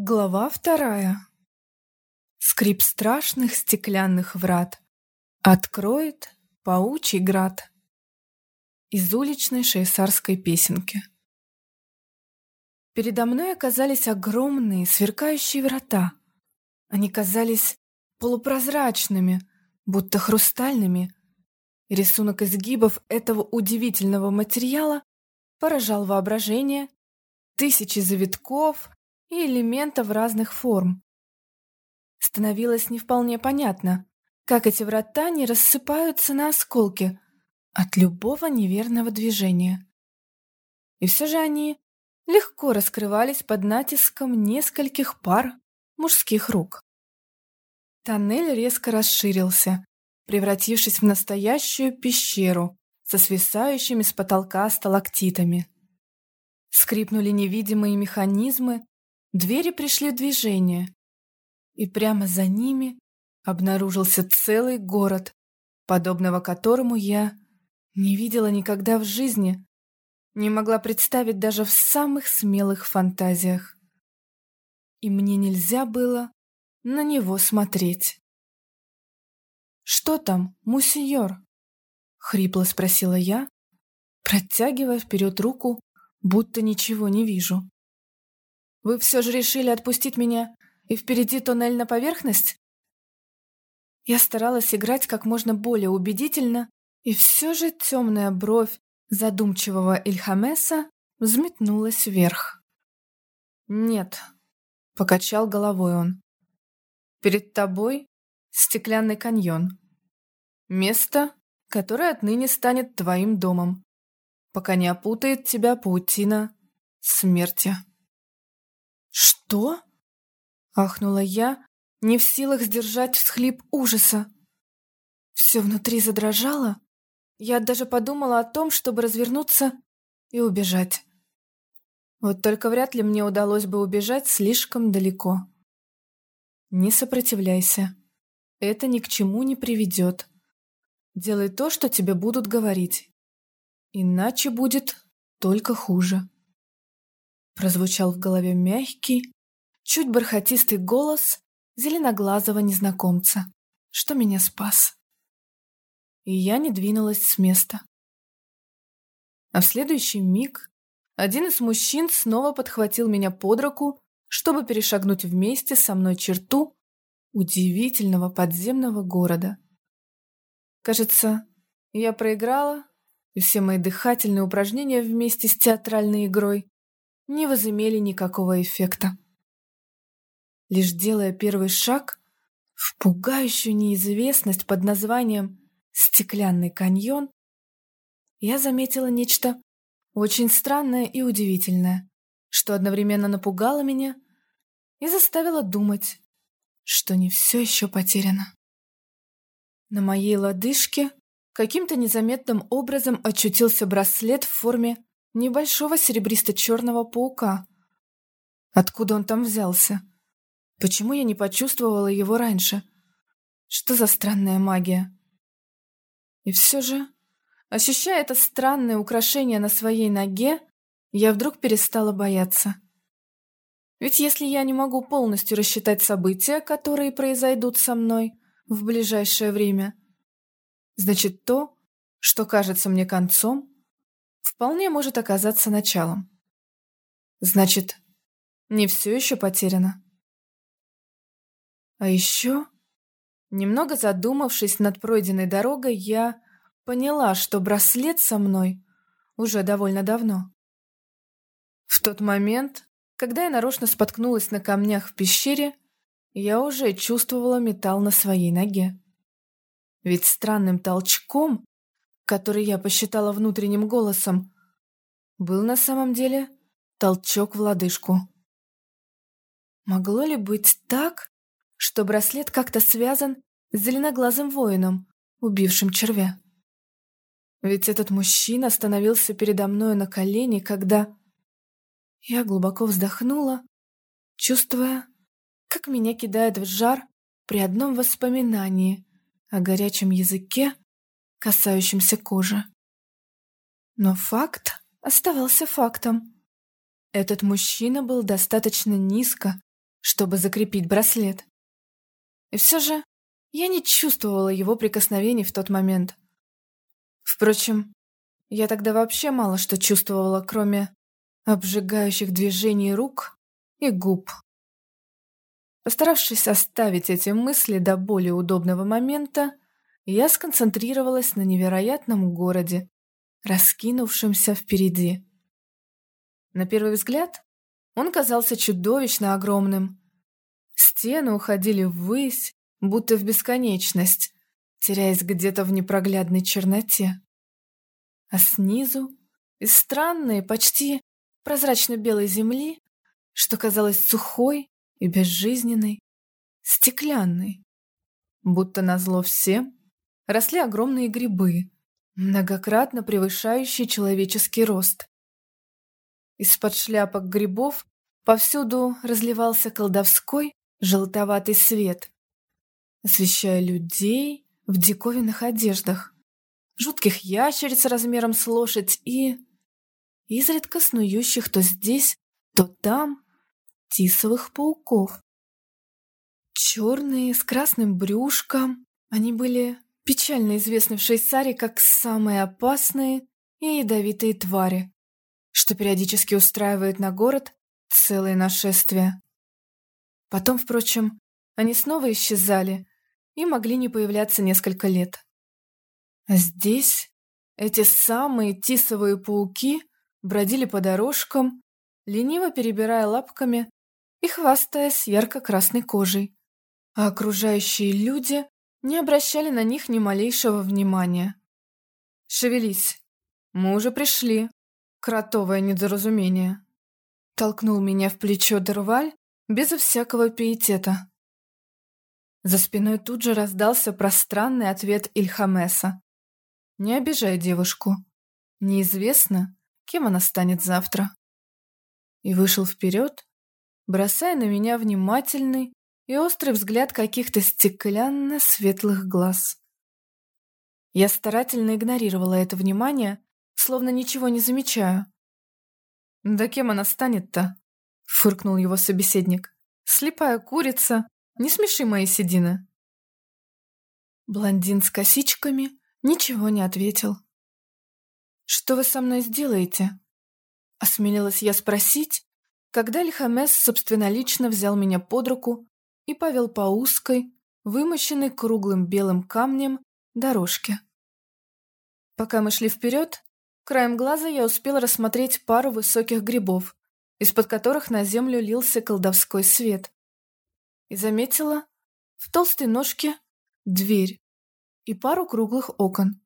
Глава вторая. Скрип страшных стеклянных врат. Откроет паучий град. Из уличной шейсарской песенки. Передо мной оказались огромные сверкающие врата. Они казались полупрозрачными, будто хрустальными. рисунок изгибов этого удивительного материала поражал воображение. Тысячи завитков, и элементов разных форм. Становилось не вполне понятно, как эти врата не рассыпаются на осколки от любого неверного движения. И все же они легко раскрывались под натиском нескольких пар мужских рук. Тоннель резко расширился, превратившись в настоящую пещеру со свисающими с потолка сталактитами. Скрипнули невидимые механизмы, Двери пришли в движение, и прямо за ними обнаружился целый город, подобного которому я не видела никогда в жизни, не могла представить даже в самых смелых фантазиях. И мне нельзя было на него смотреть. «Что там, мусьор?» — хрипло спросила я, протягивая вперед руку, будто ничего не вижу. Вы все же решили отпустить меня, и впереди туннель на поверхность? Я старалась играть как можно более убедительно, и все же темная бровь задумчивого Ильхамеса взметнулась вверх. «Нет», — покачал головой он. «Перед тобой стеклянный каньон. Место, которое отныне станет твоим домом, пока не опутает тебя паутина смерти». «Что?» — ахнула я, не в силах сдержать всхлип ужаса. Все внутри задрожало. Я даже подумала о том, чтобы развернуться и убежать. Вот только вряд ли мне удалось бы убежать слишком далеко. Не сопротивляйся. Это ни к чему не приведет. Делай то, что тебе будут говорить. Иначе будет только хуже прозвучал в голове мягкий, чуть бархатистый голос зеленоглазого незнакомца, что меня спас. И я не двинулась с места. А в следующий миг один из мужчин снова подхватил меня под руку, чтобы перешагнуть вместе со мной черту удивительного подземного города. Кажется, я проиграла, и все мои дыхательные упражнения вместе с театральной игрой не возымели никакого эффекта. Лишь делая первый шаг в пугающую неизвестность под названием «Стеклянный каньон», я заметила нечто очень странное и удивительное, что одновременно напугало меня и заставило думать, что не все еще потеряно. На моей лодыжке каким-то незаметным образом очутился браслет в форме небольшого серебристо-черного паука. Откуда он там взялся? Почему я не почувствовала его раньше? Что за странная магия? И все же, ощущая это странное украшение на своей ноге, я вдруг перестала бояться. Ведь если я не могу полностью рассчитать события, которые произойдут со мной в ближайшее время, значит то, что кажется мне концом, вполне может оказаться началом. Значит, не все еще потеряно. А еще, немного задумавшись над пройденной дорогой, я поняла, что браслет со мной уже довольно давно. В тот момент, когда я нарочно споткнулась на камнях в пещере, я уже чувствовала металл на своей ноге. Ведь странным толчком который я посчитала внутренним голосом, был на самом деле толчок в лодыжку. Могло ли быть так, что браслет как-то связан с зеленоглазым воином, убившим червя? Ведь этот мужчина остановился передо мною на колени, когда... Я глубоко вздохнула, чувствуя, как меня кидает в жар при одном воспоминании о горячем языке, касающимся кожи. Но факт оставался фактом. Этот мужчина был достаточно низко чтобы закрепить браслет. И все же я не чувствовала его прикосновений в тот момент. Впрочем, я тогда вообще мало что чувствовала, кроме обжигающих движений рук и губ. Постаравшись оставить эти мысли до более удобного момента, я сконцентрировалась на невероятном городе, раскинувшемся впереди. На первый взгляд он казался чудовищно огромным. Стены уходили ввысь, будто в бесконечность, теряясь где-то в непроглядной черноте. А снизу, из странной, почти прозрачно-белой земли, что казалось сухой и безжизненной, стеклянной. Будто назло всем росли огромные грибы, многократно превышающие человеческий рост. Из-под шляпок грибов повсюду разливался колдовской желтоватый свет, освещая людей в диковинных одеждах, жутких ящериц размером с лошадь и изредка снующих то здесь, то там тисовых пауков. Черные, с красным брюшком, они были печально известны в Швейцарии как самые опасные и ядовитые твари, что периодически устраивают на город целые нашествия. Потом, впрочем, они снова исчезали и могли не появляться несколько лет. А здесь эти самые тисовые пауки бродили по дорожкам, лениво перебирая лапками и хвастаясь ярко-красной кожей, а окружающие люди не обращали на них ни малейшего внимания. «Шевелись, мы уже пришли, кротовое недоразумение», толкнул меня в плечо Дерваль безо всякого пиетета. За спиной тут же раздался пространный ответ Ильхамеса. «Не обижай девушку. Неизвестно, кем она станет завтра». И вышел вперед, бросая на меня внимательный и острый взгляд каких-то стеклянно-светлых глаз. Я старательно игнорировала это внимание, словно ничего не замечаю. «Да кем она станет-то?» — фыркнул его собеседник. «Слепая курица. Не смеши мои седины». Блондин с косичками ничего не ответил. «Что вы со мной сделаете?» Осмелилась я спросить, когда Лихамес собственнолично взял меня под руку и повел по узкой, вымощенной круглым белым камнем, дорожке. Пока мы шли вперед, краем глаза я успел рассмотреть пару высоких грибов, из-под которых на землю лился колдовской свет. И заметила в толстой ножке дверь и пару круглых окон.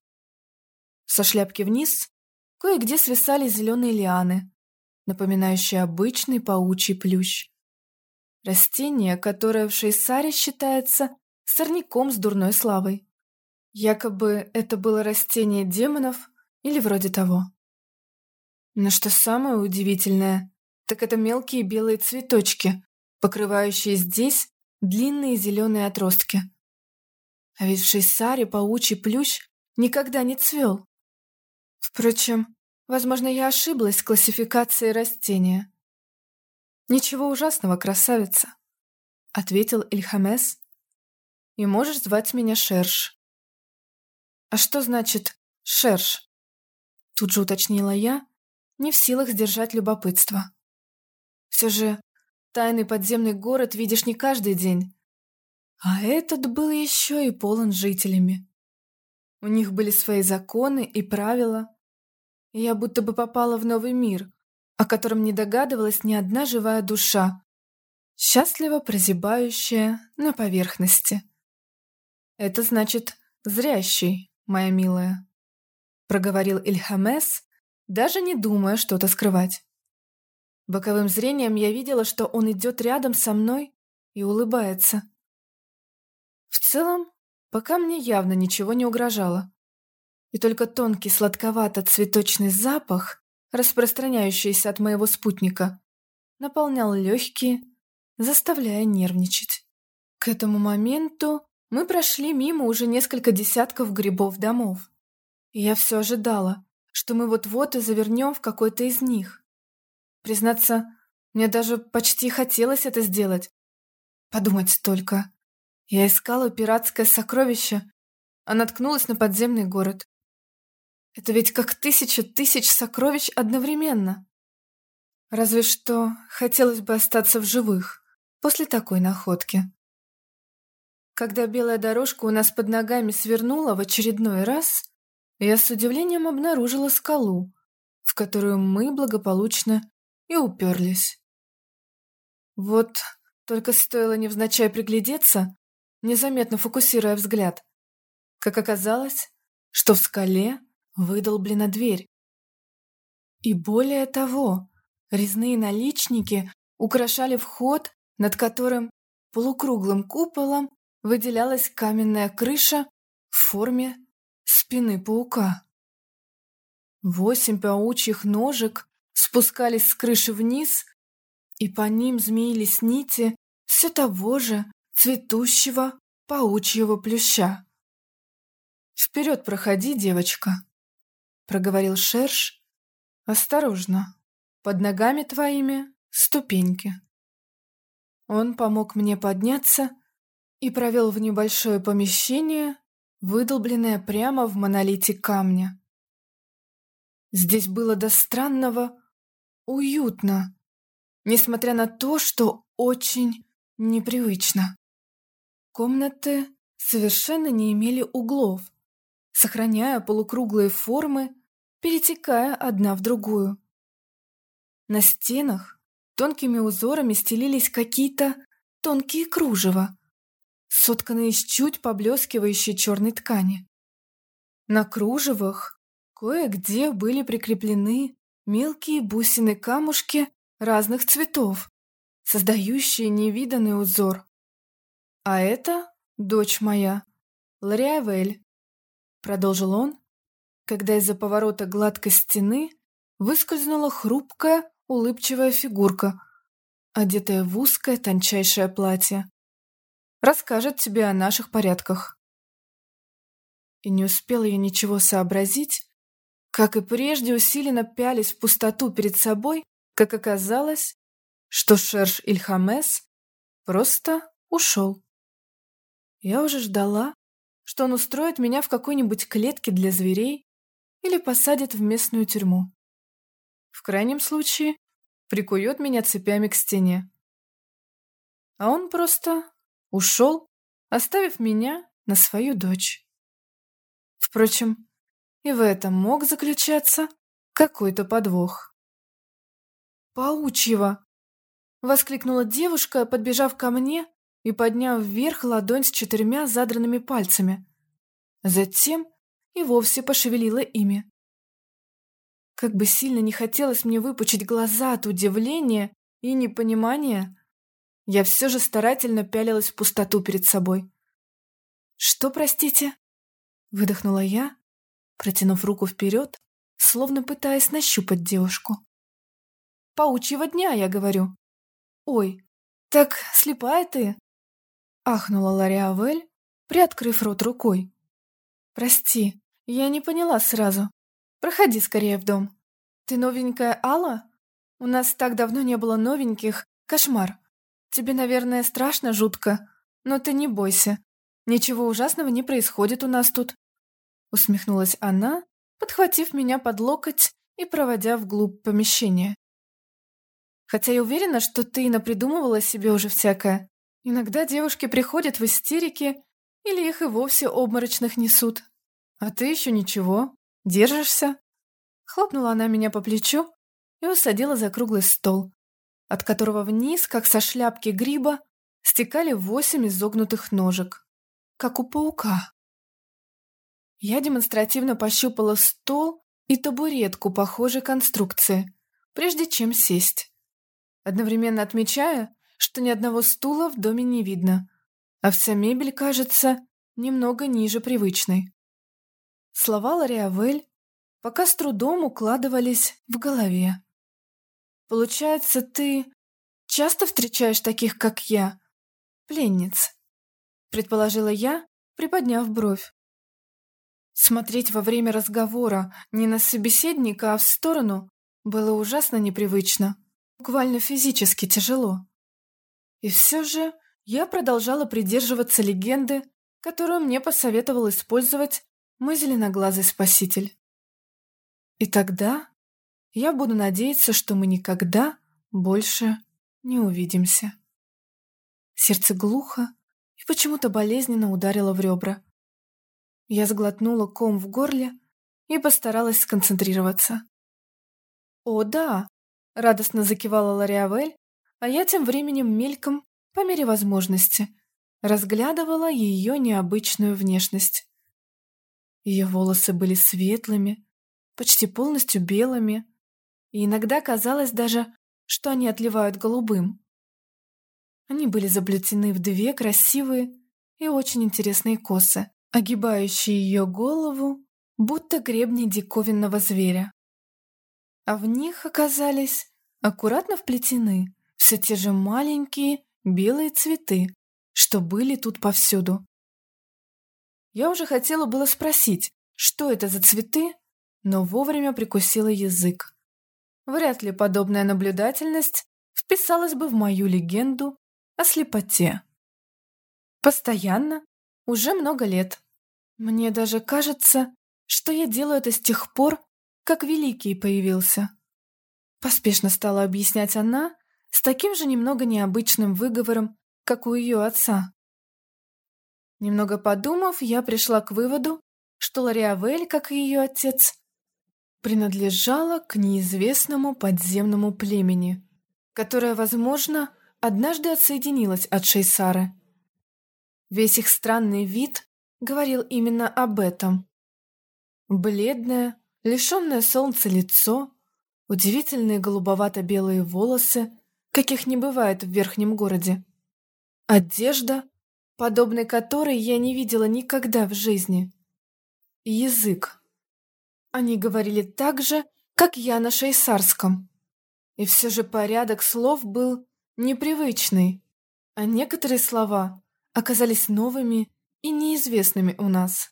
Со шляпки вниз кое-где свисали зеленые лианы, напоминающие обычный паучий плющ. Растение, которое в Швейцарии считается сорняком с дурной славой. Якобы это было растение демонов или вроде того. Но что самое удивительное, так это мелкие белые цветочки, покрывающие здесь длинные зеленые отростки. А ведь в Шейсаре паучий плющ никогда не цвел. Впрочем, возможно, я ошиблась с классификацией растения. «Ничего ужасного, красавица», — ответил Ильхамес. «И можешь звать меня Шерш». «А что значит «Шерш»?» Тут же уточнила я, не в силах сдержать любопытство. Все же тайный подземный город видишь не каждый день, а этот был еще и полон жителями. У них были свои законы и правила, я будто бы попала в новый мир, о котором не догадывалась ни одна живая душа, счастливо прозябающая на поверхности. «Это значит «зрящий», моя милая», — проговорил Ильхамес, даже не думая что-то скрывать. Боковым зрением я видела, что он идет рядом со мной и улыбается. В целом, пока мне явно ничего не угрожало и только тонкий сладковато-цветочный запах, распространяющийся от моего спутника, наполнял легкие, заставляя нервничать. К этому моменту мы прошли мимо уже несколько десятков грибов домов, и я все ожидала, что мы вот-вот и завернем в какой-то из них. Признаться, мне даже почти хотелось это сделать, Подумать только. Я искала пиратское сокровище, а наткнулась на подземный город. Это ведь как тысяча тысяч сокровищ одновременно. Разве что хотелось бы остаться в живых после такой находки. Когда белая дорожка у нас под ногами свернула в очередной раз, я с удивлением обнаружила скалу, в которую мы благополучно и уперлись. Вот только стоило невзначай приглядеться, незаметно фокусируя взгляд, как оказалось, что в скале выдолблена дверь. И более того, резные наличники украшали вход, над которым полукруглым куполом выделялась каменная крыша в форме спины паука. Восемь паучьих ножек спускались с крыши вниз, и по ним змеились нити все того же цветущего паучьего плюща. «Вперед проходи, девочка», — проговорил Шерш. «Осторожно, под ногами твоими ступеньки». Он помог мне подняться и провел в небольшое помещение, выдолбленное прямо в монолите камня. Здесь было до странного уютно, несмотря на то, что очень непривычно. Комнаты совершенно не имели углов, сохраняя полукруглые формы, перетекая одна в другую. На стенах тонкими узорами стелились какие-то тонкие кружева, сотканные из чуть поблескивающей черной ткани. На кружевах кое-где были прикреплены мелкие бусины-камушки разных цветов, создающие невиданный узор. А это дочь моя, Лориавель, продолжил он, когда из-за поворота гладкой стены выскользнула хрупкая, улыбчивая фигурка, одетая в узкое тончайшее платье. Расскажет тебе о наших порядках. И не успела я ничего сообразить, как и прежде усиленно пялись в пустоту перед собой, как оказалось, что Шерш Ильхамес просто ушел. Я уже ждала, что он устроит меня в какой-нибудь клетке для зверей или посадит в местную тюрьму. В крайнем случае, прикует меня цепями к стене. А он просто ушел, оставив меня на свою дочь. Впрочем, и в этом мог заключаться какой-то подвох. «Паучьего!» — воскликнула девушка, подбежав ко мне и подняв вверх ладонь с четырьмя задранными пальцами. Затем и вовсе пошевелила ими. Как бы сильно не хотелось мне выпучить глаза от удивления и непонимания, я все же старательно пялилась в пустоту перед собой. «Что, простите?» — выдохнула я, протянув руку вперед, словно пытаясь нащупать девушку. «Паучьего дня, я говорю». «Ой, так слепая ты?» Ахнула Лариавель, приоткрыв рот рукой. «Прости, я не поняла сразу. Проходи скорее в дом. Ты новенькая Алла? У нас так давно не было новеньких. Кошмар. Тебе, наверное, страшно жутко, но ты не бойся. Ничего ужасного не происходит у нас тут. Усмехнулась она, подхватив меня под локоть и проводя вглубь помещения. Хотя я уверена, что ты напридумывала себе уже всякое. Иногда девушки приходят в истерике или их и вовсе обморочных несут. А ты еще ничего, держишься. Хлопнула она меня по плечу и усадила за круглый стол, от которого вниз, как со шляпки гриба, стекали восемь изогнутых ножек, как у паука. Я демонстративно пощупала стол и табуретку похожей конструкции, прежде чем сесть. Одновременно отмечая, что ни одного стула в доме не видно, а вся мебель кажется немного ниже привычной. Слова Лориавель пока с трудом укладывались в голове. Получается, ты часто встречаешь таких, как я, пленниц? Предположила я, приподняв бровь. Смотреть во время разговора не на собеседника, а в сторону было ужасно непривычно, буквально физически тяжело. И все же я продолжала придерживаться легенды, которую мне посоветовал использовать мой зеленоглазый спаситель. И тогда я буду надеяться, что мы никогда больше не увидимся. Сердце глухо и почему-то болезненно ударило в ребра. Я сглотнула ком в горле и постаралась сконцентрироваться. «О, да!» — радостно закивала Лориавель, а я тем временем мельком, по мере возможности, разглядывала ее необычную внешность. Ее волосы были светлыми, почти полностью белыми, и иногда казалось даже, что они отливают голубым. Они были заплетены в две красивые и очень интересные косы, огибающие ее голову, будто гребни диковинного зверя. А в них оказались аккуратно вплетены все те же маленькие белые цветы, что были тут повсюду. Я уже хотела было спросить, что это за цветы, но вовремя прикусила язык. Вряд ли подобная наблюдательность вписалась бы в мою легенду о слепоте. Постоянно, уже много лет. Мне даже кажется, что я делаю это с тех пор, как Великий появился. Поспешно стала объяснять она с таким же немного необычным выговором, как у ее отца. Немного подумав, я пришла к выводу, что Лориавель, как и ее отец, принадлежала к неизвестному подземному племени, которое, возможно, однажды отсоединилось от Шейсары. Весь их странный вид говорил именно об этом. Бледное, лишенное солнца лицо, удивительные голубовато-белые волосы, каких не бывает в верхнем городе. Одежда, подобной которой я не видела никогда в жизни. Язык. Они говорили так же, как я на шейсарском. И все же порядок слов был непривычный, а некоторые слова оказались новыми и неизвестными у нас.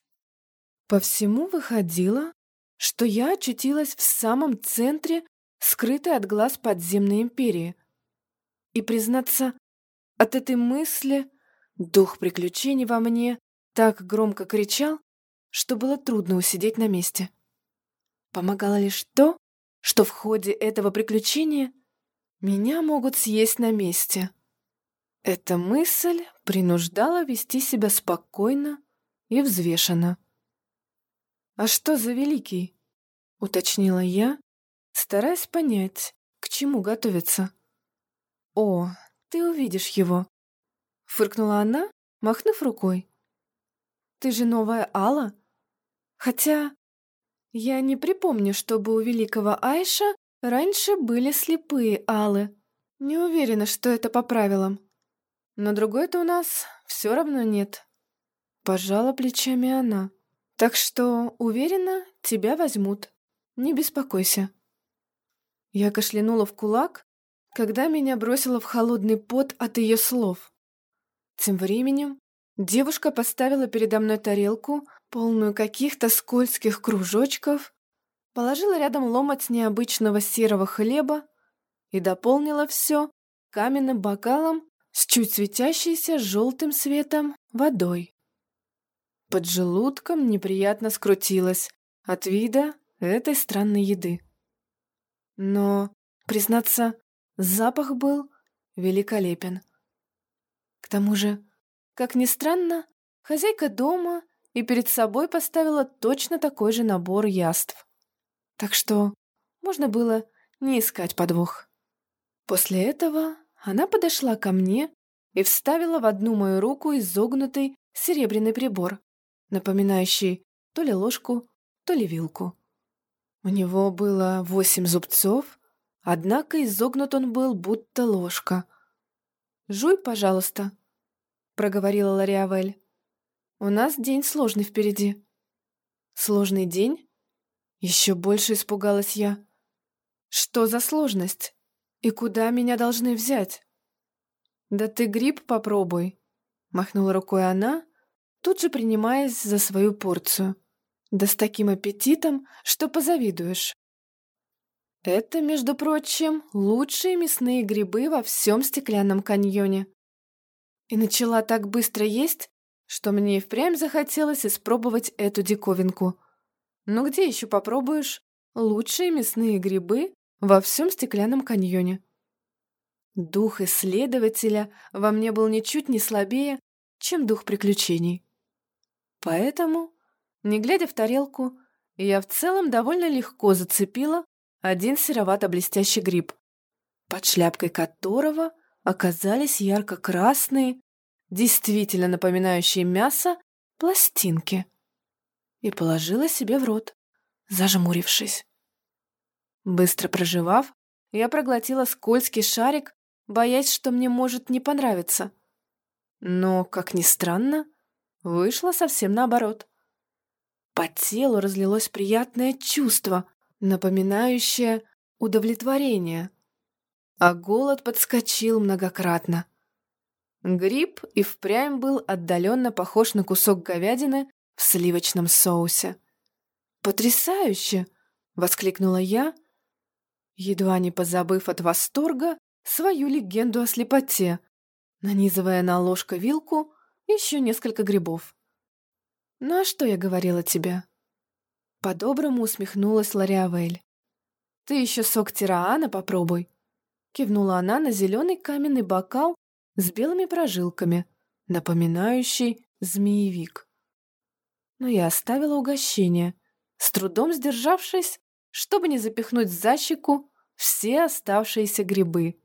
По всему выходило, что я очутилась в самом центре скрытой от глаз подземной империи. И, признаться, от этой мысли дух приключений во мне так громко кричал, что было трудно усидеть на месте. Помогало лишь то, что в ходе этого приключения меня могут съесть на месте. Эта мысль принуждала вести себя спокойно и взвешенно. «А что за великий?» — уточнила я, стараясь понять, к чему готовиться. «О, ты увидишь его!» — фыркнула она, махнув рукой. «Ты же новая Алла? Хотя я не припомню, чтобы у великого Айша раньше были слепые Аллы. Не уверена, что это по правилам. Но другой-то у нас все равно нет». Пожала плечами она. Так что, уверена, тебя возьмут. Не беспокойся. Я кашлянула в кулак, когда меня бросило в холодный пот от ее слов. Тем временем девушка поставила передо мной тарелку, полную каких-то скользких кружочков, положила рядом ломоть необычного серого хлеба и дополнила все каменным бокалом с чуть светящейся желтым светом водой. Под желудком неприятно скрутилось от вида этой странной еды. Но, признаться, запах был великолепен. К тому же, как ни странно, хозяйка дома и перед собой поставила точно такой же набор яств. Так что можно было не искать подвох. После этого она подошла ко мне и вставила в одну мою руку изогнутый серебряный прибор напоминающий то ли ложку, то ли вилку. У него было восемь зубцов, однако изогнут он был, будто ложка. «Жуй, пожалуйста», — проговорила Лориавель. «У нас день сложный впереди». «Сложный день?» Еще больше испугалась я. «Что за сложность? И куда меня должны взять?» «Да ты гриб попробуй», — махнула рукой она тут же принимаясь за свою порцию. Да с таким аппетитом, что позавидуешь. Это, между прочим, лучшие мясные грибы во всем стеклянном каньоне. и начала так быстро есть, что мне и впрямь захотелось испробовать эту диковинку. Ну где еще попробуешь лучшие мясные грибы во всем стеклянном каньоне? Дух исследователя во мне был ничуть не слабее, чем дух приключений. Поэтому, не глядя в тарелку, я в целом довольно легко зацепила один серовато-блестящий гриб, под шляпкой которого оказались ярко-красные, действительно напоминающие мясо, пластинки, и положила себе в рот, зажмурившись. Быстро проживав, я проглотила скользкий шарик, боясь, что мне может не понравиться. Но, как ни странно, вышло совсем наоборот. По телу разлилось приятное чувство, напоминающее удовлетворение, а голод подскочил многократно. Гриб и впрямь был отдаленно похож на кусок говядины в сливочном соусе. «Потрясающе!» — воскликнула я, едва не позабыв от восторга свою легенду о слепоте, нанизывая на ложку-вилку еще несколько грибов. «Ну а что я говорила тебе?» По-доброму усмехнулась Лариавель. «Ты еще сок тираана попробуй!» Кивнула она на зеленый каменный бокал с белыми прожилками, напоминающий змеевик. Но я оставила угощение, с трудом сдержавшись, чтобы не запихнуть за щеку все оставшиеся грибы,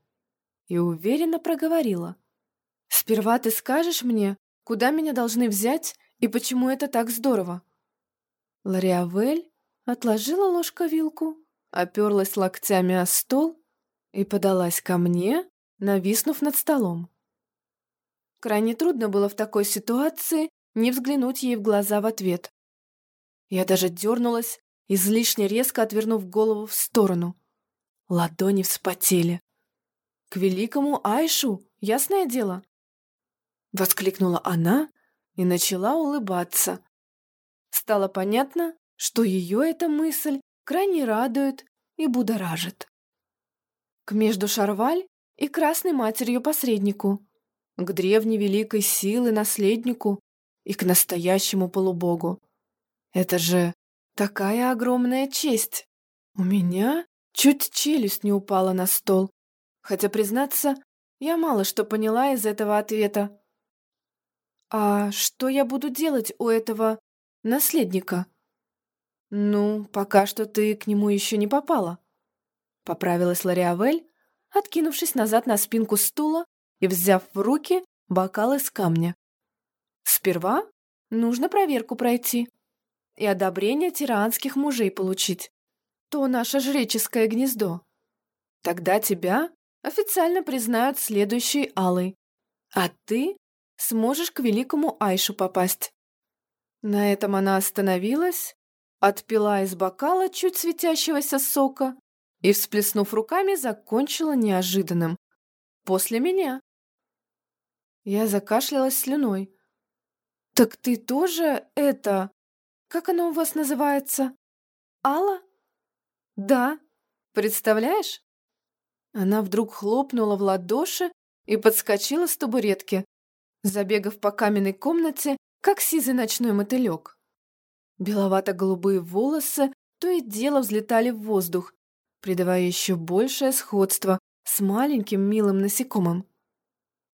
и уверенно проговорила. «Сперва ты скажешь мне, куда меня должны взять и почему это так здорово?» Лориавель отложила ложка-вилку, оперлась локтями о стол и подалась ко мне, нависнув над столом. Крайне трудно было в такой ситуации не взглянуть ей в глаза в ответ. Я даже дернулась, излишне резко отвернув голову в сторону. Ладони вспотели. «К великому Айшу, ясное дело!» Воскликнула она и начала улыбаться. Стало понятно, что ее эта мысль крайне радует и будоражит. К между Шарваль и Красной Матерью-посреднику, к древней великой силы наследнику и к настоящему полубогу. Это же такая огромная честь. У меня чуть челюсть не упала на стол, хотя, признаться, я мало что поняла из этого ответа. «А что я буду делать у этого наследника?» «Ну, пока что ты к нему еще не попала», — поправилась Лориавель, откинувшись назад на спинку стула и взяв в руки бокал из камня. «Сперва нужно проверку пройти и одобрение тиранских мужей получить. То наше жреческое гнездо. Тогда тебя официально признают следующей Алой, а ты сможешь к великому Айшу попасть. На этом она остановилась, отпила из бокала чуть светящегося сока и, всплеснув руками, закончила неожиданным. «После меня». Я закашлялась слюной. «Так ты тоже это... Как оно у вас называется? Алла?» «Да. Представляешь?» Она вдруг хлопнула в ладоши и подскочила с табуретки, забегав по каменной комнате, как сизый ночной мотылек. Беловато-голубые волосы то и дело взлетали в воздух, придавая еще большее сходство с маленьким милым насекомым.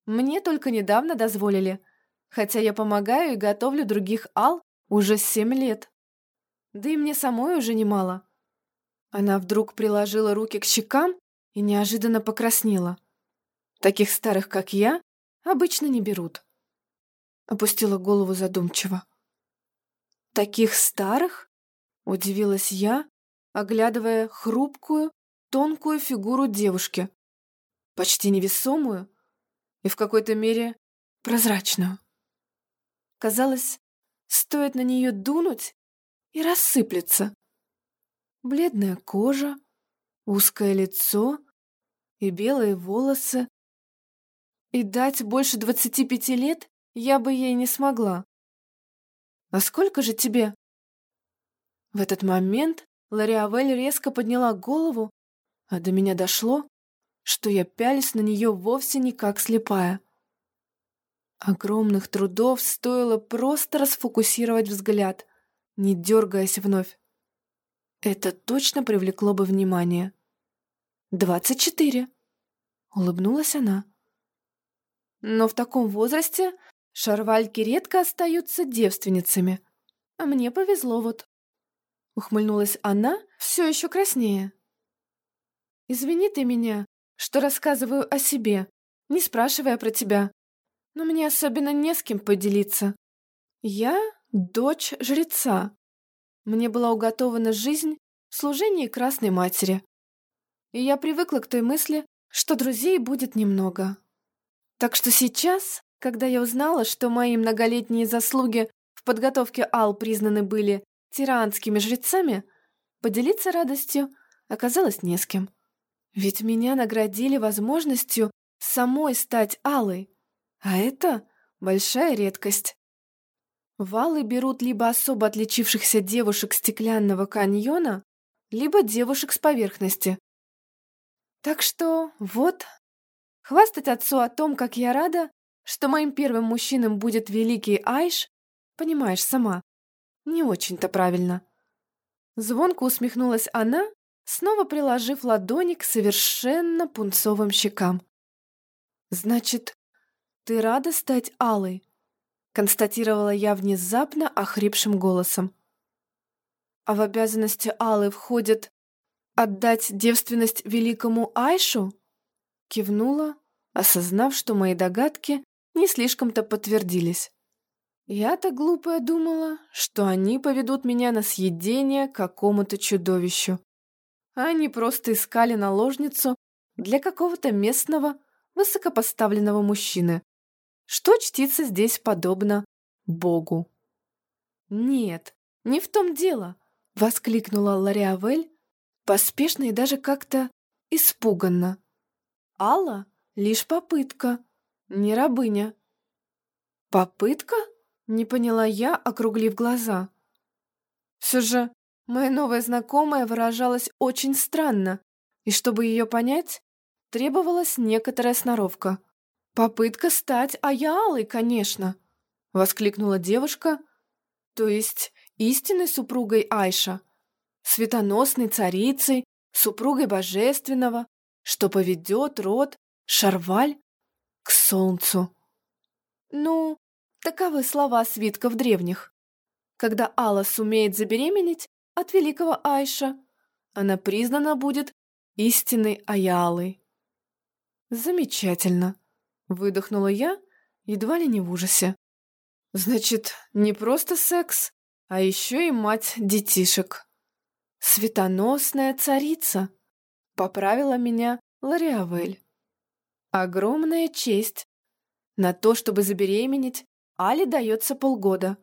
Мне только недавно дозволили, хотя я помогаю и готовлю других ал уже семь лет. Да и мне самой уже немало. Она вдруг приложила руки к щекам и неожиданно покраснела. Таких старых, как я, обычно не берут опустила голову задумчиво. «Таких старых?» — удивилась я, оглядывая хрупкую, тонкую фигуру девушки, почти невесомую и в какой-то мере прозрачную. Казалось, стоит на нее дунуть и рассыплется. Бледная кожа, узкое лицо и белые волосы. И дать больше двадцати пяти лет я бы ей не смогла. А сколько же тебе? В этот момент Лариавель резко подняла голову, а до меня дошло, что я пялись на нее вовсе не как слепая. Огромных трудов стоило просто расфокусировать взгляд, не дергаясь вновь. Это точно привлекло бы внимание. «Двадцать четыре», — улыбнулась она. «Но в таком возрасте шарвальки редко остаются девственницами, а мне повезло вот». Ухмыльнулась она все еще краснее. «Извини ты меня, что рассказываю о себе, не спрашивая про тебя, но мне особенно не с кем поделиться. Я дочь жреца, мне была уготована жизнь в служении Красной Матери. И я привыкла к той мысли, что друзей будет немного. Так что сейчас, когда я узнала, что мои многолетние заслуги в подготовке Ал признаны были тиранскими жрецами, поделиться радостью оказалось не с кем. Ведь меня наградили возможностью самой стать Алой, а это большая редкость. Валы берут либо особо отличившихся девушек стеклянного каньона, либо девушек с поверхности. Так что вот, хвастать отцу о том, как я рада, что моим первым мужчином будет великий Айш, понимаешь сама, не очень-то правильно. Звонко усмехнулась она, снова приложив ладони к совершенно пунцовым щекам. «Значит, ты рада стать алой?» Констатировала я внезапно охрипшим голосом. А в обязанности Аллы входит отдать девственность великому Айшу? Кивнула, осознав, что мои догадки не слишком-то подтвердились. Я-то глупая думала, что они поведут меня на съедение какому-то чудовищу. А они просто искали наложницу для какого-то местного высокопоставленного мужчины что чтится здесь подобно Богу. «Нет, не в том дело», — воскликнула Лариавель, поспешно и даже как-то испуганно. «Алла — лишь попытка, не рабыня». «Попытка?» — не поняла я, округлив глаза. Все же моя новая знакомая выражалась очень странно, и чтобы ее понять, требовалась некоторая сноровка. «Попытка стать Аялой, конечно!» — воскликнула девушка, то есть истинной супругой Айша, светоносной царицей, супругой божественного, что поведет род Шарваль к солнцу. Ну, таковы слова свитков древних. Когда Алла сумеет забеременеть от великого Айша, она признана будет истинной Аялой. Замечательно. Выдохнула я, едва ли не в ужасе. Значит, не просто секс, а еще и мать детишек. Светоносная царица. Поправила меня Лариавель. Огромная честь. На то, чтобы забеременеть, Али дается полгода.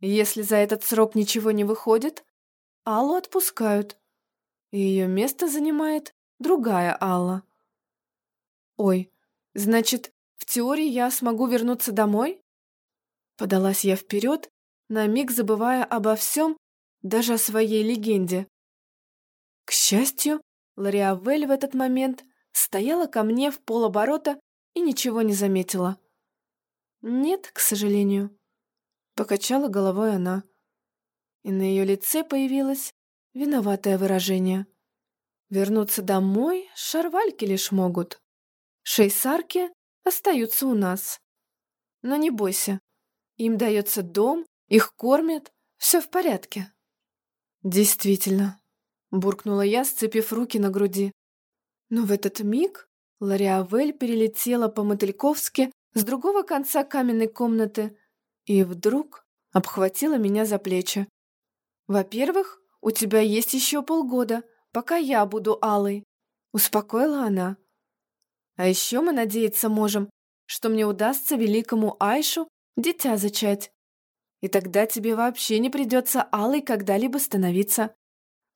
Если за этот срок ничего не выходит, Аллу отпускают. Ее место занимает другая Алла. Ой, Значит, в теории я смогу вернуться домой? Подалась я вперед, на миг забывая обо всем, даже о своей легенде. К счастью, Лориавель в этот момент стояла ко мне в полоборота и ничего не заметила. «Нет, к сожалению», — покачала головой она. И на ее лице появилось виноватое выражение. «Вернуться домой шарвальки лишь могут». Шейсарки остаются у нас. Но не бойся, им дается дом, их кормят, все в порядке. Действительно, буркнула я, сцепив руки на груди. Но в этот миг Лариавель перелетела по-мотыльковски с другого конца каменной комнаты и вдруг обхватила меня за плечи. «Во-первых, у тебя есть еще полгода, пока я буду алой», — успокоила она. А еще мы надеяться можем, что мне удастся великому Айшу дитя зачать. И тогда тебе вообще не придется алой когда-либо становиться.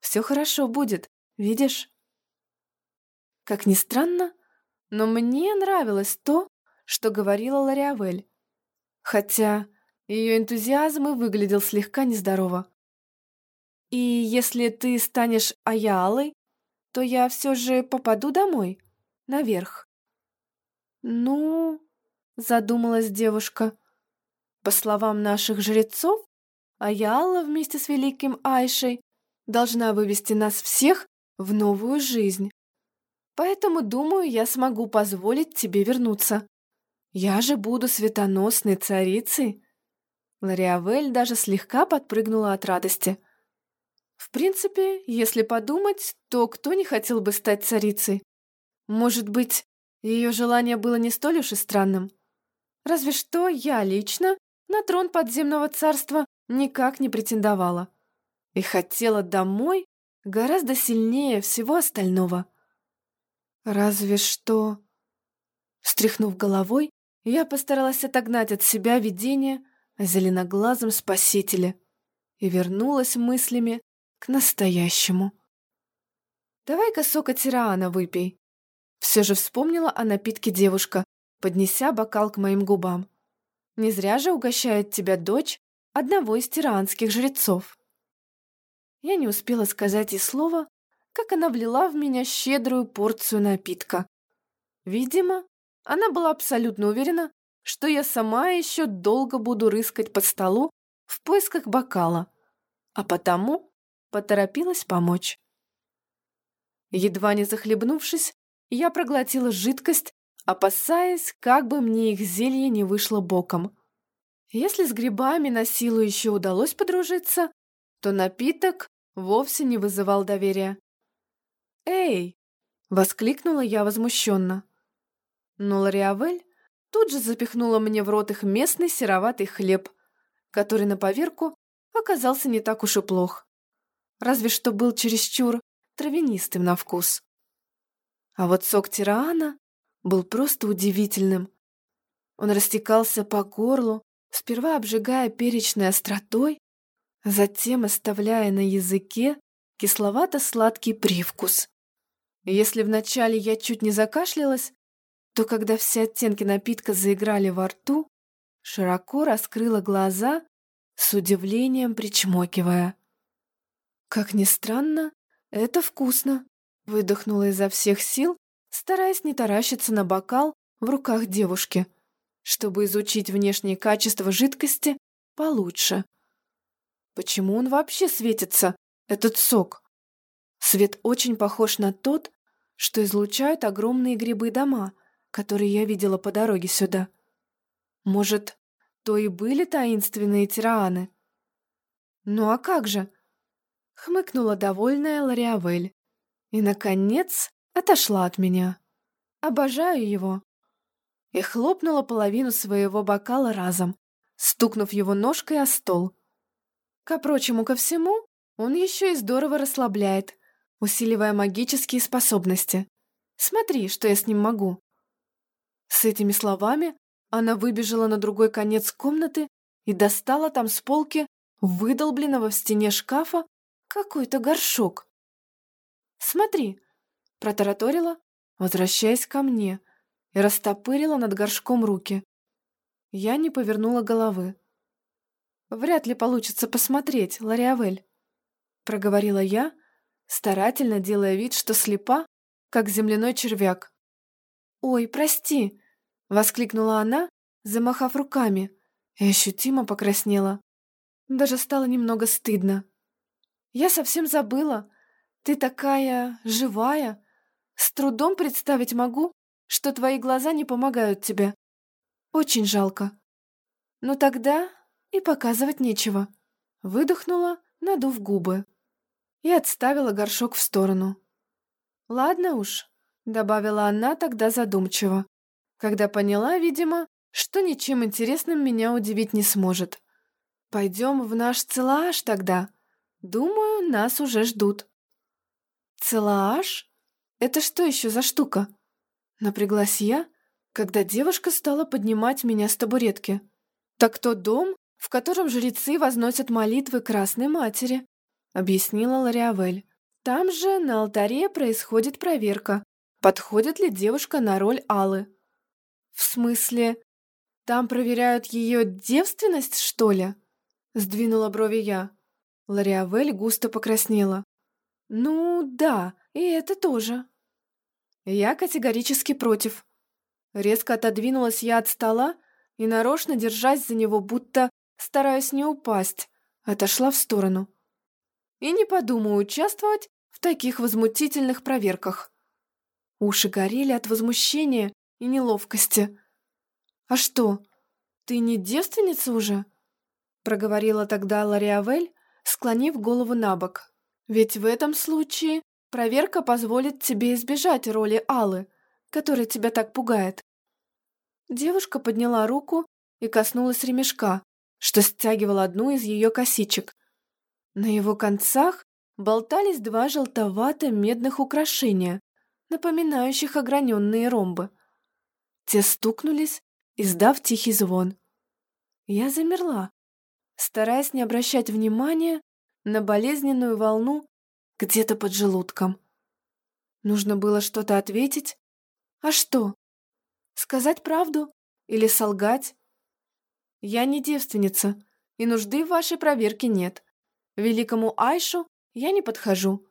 Все хорошо будет, видишь? Как ни странно, но мне нравилось то, что говорила Лариавель. Хотя ее энтузиазм и выглядел слегка нездорово. И если ты станешь Аялой, то я все же попаду домой, наверх. «Ну...» задумалась девушка. По словам наших жрецов, Аялла вместе с великим Айшей должна вывести нас всех в новую жизнь. Поэтому, думаю, я смогу позволить тебе вернуться. Я же буду светоносной царицей. Лариавель даже слегка подпрыгнула от радости. В принципе, если подумать, то кто не хотел бы стать царицей? Может быть, ее желание было не столь уж и странным? Разве что я лично на трон подземного царства никак не претендовала. И хотела домой гораздо сильнее всего остального. Разве что... Встряхнув головой, я постаралась отогнать от себя видение о зеленоглазом спасителе и вернулась мыслями к настоящему. «Давай-ка сока тирана выпей». Все же вспомнила о напитке девушка, поднеся бокал к моим губам. «Не зря же угощает тебя дочь одного из тиранских жрецов». Я не успела сказать и слова, как она влила в меня щедрую порцию напитка. Видимо, она была абсолютно уверена, что я сама еще долго буду рыскать по столу в поисках бокала, а потому поторопилась помочь. Едва не захлебнувшись, я проглотила жидкость, опасаясь, как бы мне их зелье не вышло боком. Если с грибами на силу еще удалось подружиться, то напиток вовсе не вызывал доверия. «Эй!» — воскликнула я возмущенно. Но Лориавель тут же запихнула мне в рот их местный сероватый хлеб, который на поверку оказался не так уж и плох разве что был чересчур травянистым на вкус. А вот сок тирана был просто удивительным. Он растекался по горлу, сперва обжигая перечной остротой, затем оставляя на языке кисловато-сладкий привкус. Если вначале я чуть не закашлялась, то когда все оттенки напитка заиграли во рту, широко раскрыла глаза, с удивлением причмокивая. «Как ни странно, это вкусно», — выдохнула изо всех сил, стараясь не таращиться на бокал в руках девушки, чтобы изучить внешние качества жидкости получше. Почему он вообще светится, этот сок? Свет очень похож на тот, что излучают огромные грибы-дома, которые я видела по дороге сюда. Может, то и были таинственные тираны? Ну а как же? Хмыкнула довольная Лориавель. И, наконец, отошла от меня. Обожаю его. И хлопнула половину своего бокала разом, стукнув его ножкой о стол. Ко прочему ко всему, он еще и здорово расслабляет, усиливая магические способности. Смотри, что я с ним могу. С этими словами она выбежала на другой конец комнаты и достала там с полки выдолбленного в стене шкафа какой-то горшок. «Смотри!» — протараторила, возвращаясь ко мне, и растопырила над горшком руки. Я не повернула головы. «Вряд ли получится посмотреть, Лариавель», — проговорила я, старательно делая вид, что слепа, как земляной червяк. «Ой, прости!» — воскликнула она, замахав руками, и ощутимо покраснела. Даже стало немного стыдно. Я совсем забыла. Ты такая живая. С трудом представить могу, что твои глаза не помогают тебе. Очень жалко. Но тогда и показывать нечего. Выдохнула, надув губы. И отставила горшок в сторону. «Ладно уж», — добавила она тогда задумчиво, когда поняла, видимо, что ничем интересным меня удивить не сможет. «Пойдем в наш целаш тогда», Думаю, нас уже ждут. Целааж? Это что еще за штука? Напряглась я, когда девушка стала поднимать меня с табуретки. Так то дом, в котором жрецы возносят молитвы Красной Матери, объяснила Лориавель. Там же на алтаре происходит проверка, подходит ли девушка на роль Аллы. В смысле, там проверяют ее девственность, что ли? Сдвинула брови я. Лориавель густо покраснела. «Ну, да, и это тоже». «Я категорически против», Резко отодвинулась я от стола и, нарочно держась за него, будто стараясь не упасть, отошла в сторону. И не подумаю участвовать в таких возмутительных проверках. Уши горели от возмущения и неловкости. «А что, ты не девственница уже?» проговорила тогда Лариавель, склонив голову на бок. «Ведь в этом случае проверка позволит тебе избежать роли Аллы, которая тебя так пугает». Девушка подняла руку и коснулась ремешка, что стягивал одну из ее косичек. На его концах болтались два желтовато-медных украшения, напоминающих ограненные ромбы. Те стукнулись, издав тихий звон. Я замерла, стараясь не обращать внимания на болезненную волну где-то под желудком. Нужно было что-то ответить. А что? Сказать правду или солгать? Я не девственница, и нужды в вашей проверке нет. Великому Айшу я не подхожу.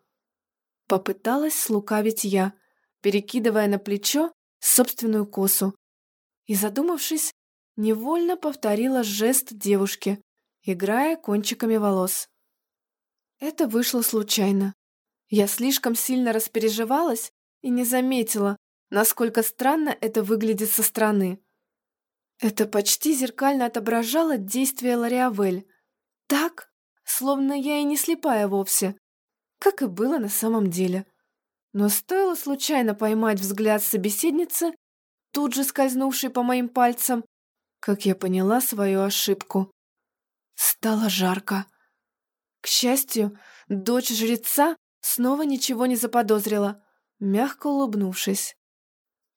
Попыталась слукавить я, перекидывая на плечо собственную косу. И, задумавшись, невольно повторила жест девушки, играя кончиками волос. Это вышло случайно. Я слишком сильно распереживалась и не заметила, насколько странно это выглядит со стороны. Это почти зеркально отображало действие Лориавель. Так, словно я и не слепая вовсе, как и было на самом деле. Но стоило случайно поймать взгляд собеседницы, тут же скользнувший по моим пальцам, как я поняла свою ошибку. Стало жарко. К счастью, дочь жреца снова ничего не заподозрила, мягко улыбнувшись.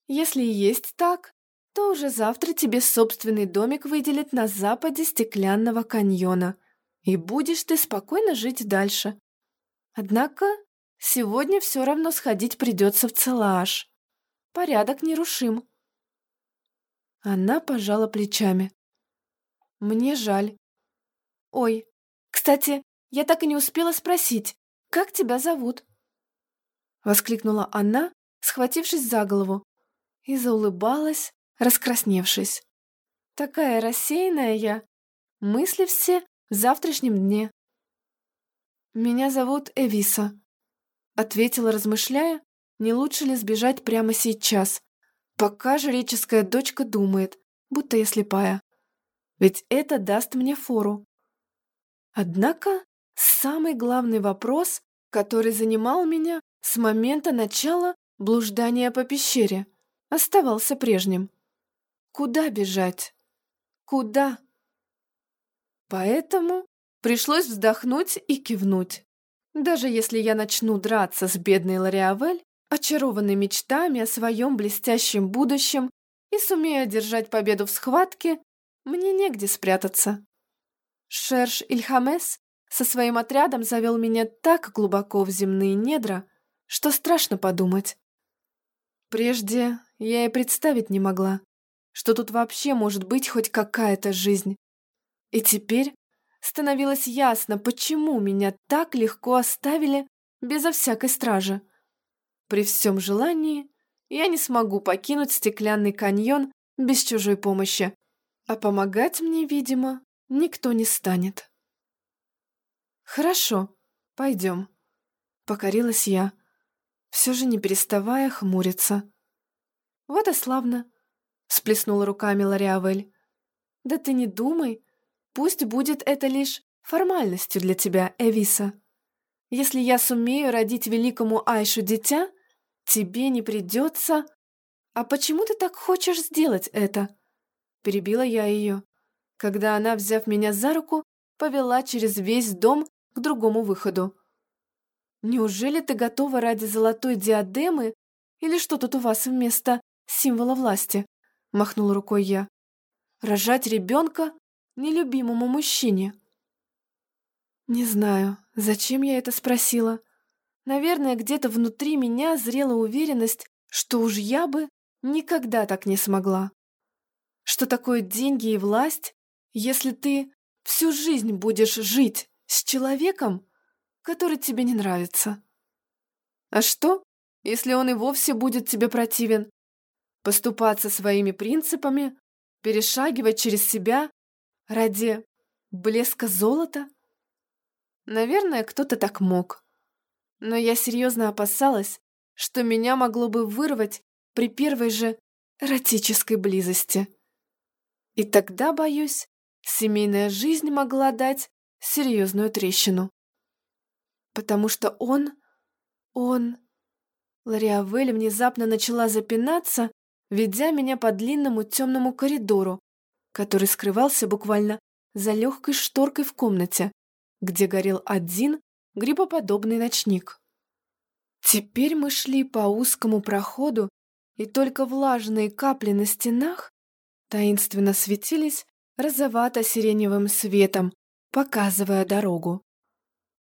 «Если и есть так, то уже завтра тебе собственный домик выделят на западе стеклянного каньона, и будешь ты спокойно жить дальше. Однако Сегодня все равно сходить придется в целаш. Порядок нерушим. Она пожала плечами. Мне жаль. Ой, кстати, я так и не успела спросить, как тебя зовут? Воскликнула она, схватившись за голову, и заулыбалась, раскрасневшись. Такая рассеянная я. Мысли все в завтрашнем дне. Меня зовут Эвиса. Ответила, размышляя, не лучше ли сбежать прямо сейчас, пока жреческая дочка думает, будто я слепая. Ведь это даст мне фору. Однако самый главный вопрос, который занимал меня с момента начала блуждания по пещере, оставался прежним. Куда бежать? Куда? Поэтому пришлось вздохнуть и кивнуть. Даже если я начну драться с бедной Лориавель, очарованной мечтами о своем блестящем будущем, и сумею одержать победу в схватке, мне негде спрятаться. Шерш Ильхамес со своим отрядом завел меня так глубоко в земные недра, что страшно подумать. Прежде я и представить не могла, что тут вообще может быть хоть какая-то жизнь. И теперь становилось ясно, почему меня так легко оставили безо всякой стражи. При всем желании я не смогу покинуть стеклянный каньон без чужой помощи, а помогать мне, видимо, никто не станет. «Хорошо, пойдем», — покорилась я, все же не переставая хмуриться. «Вот и славно», — всплеснула руками Лориавель. «Да ты не думай, Пусть будет это лишь формальностью для тебя, Эвиса. Если я сумею родить великому Айшу дитя, тебе не придется... А почему ты так хочешь сделать это? Перебила я ее, когда она, взяв меня за руку, повела через весь дом к другому выходу. Неужели ты готова ради золотой диадемы или что тут у вас вместо символа власти? Махнула рукой я. Рожать ребенка нелюбимому мужчине? Не знаю, зачем я это спросила. Наверное, где-то внутри меня зрела уверенность, что уж я бы никогда так не смогла. Что такое деньги и власть, если ты всю жизнь будешь жить с человеком, который тебе не нравится? А что, если он и вовсе будет тебе противен? поступаться своими принципами, перешагивать через себя ради блеска золота? Наверное, кто-то так мог. Но я серьезно опасалась, что меня могло бы вырвать при первой же эротической близости. И тогда, боюсь, семейная жизнь могла дать серьезную трещину. Потому что он... он... Лариавель внезапно начала запинаться, ведя меня по длинному темному коридору, который скрывался буквально за легкой шторкой в комнате, где горел один грибоподобный ночник. Теперь мы шли по узкому проходу, и только влажные капли на стенах таинственно светились розовато-сиреневым светом, показывая дорогу.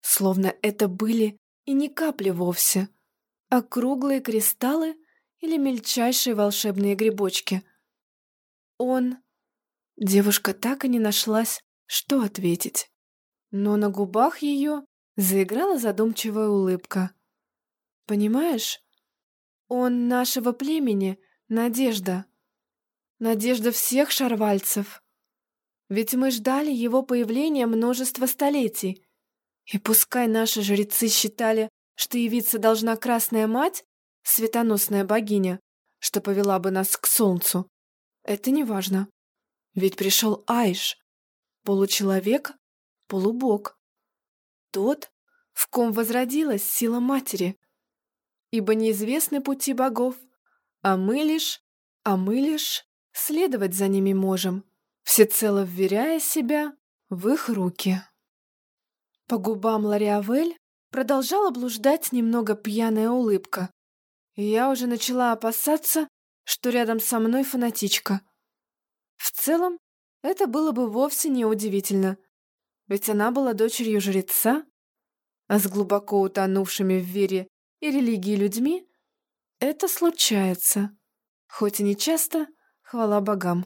Словно это были и не капли вовсе, а круглые кристаллы или мельчайшие волшебные грибочки. Он... Девушка так и не нашлась, что ответить. Но на губах ее заиграла задумчивая улыбка. «Понимаешь, он нашего племени, Надежда. Надежда всех шарвальцев. Ведь мы ждали его появления множество столетий. И пускай наши жрецы считали, что явиться должна Красная Мать, светоносная богиня, что повела бы нас к солнцу, это не важно. Ведь пришел Айш, получеловек, полубог. Тот, в ком возродилась сила матери. Ибо неизвестны пути богов, а мы лишь, а мы лишь следовать за ними можем, всецело вверяя себя в их руки. По губам Лариавель продолжала блуждать немного пьяная улыбка. И я уже начала опасаться, что рядом со мной фанатичка. В целом, это было бы вовсе не удивительно, ведь она была дочерью жреца, а с глубоко утонувшими в вере и религии людьми это случается, хоть и не часто, хвала богам.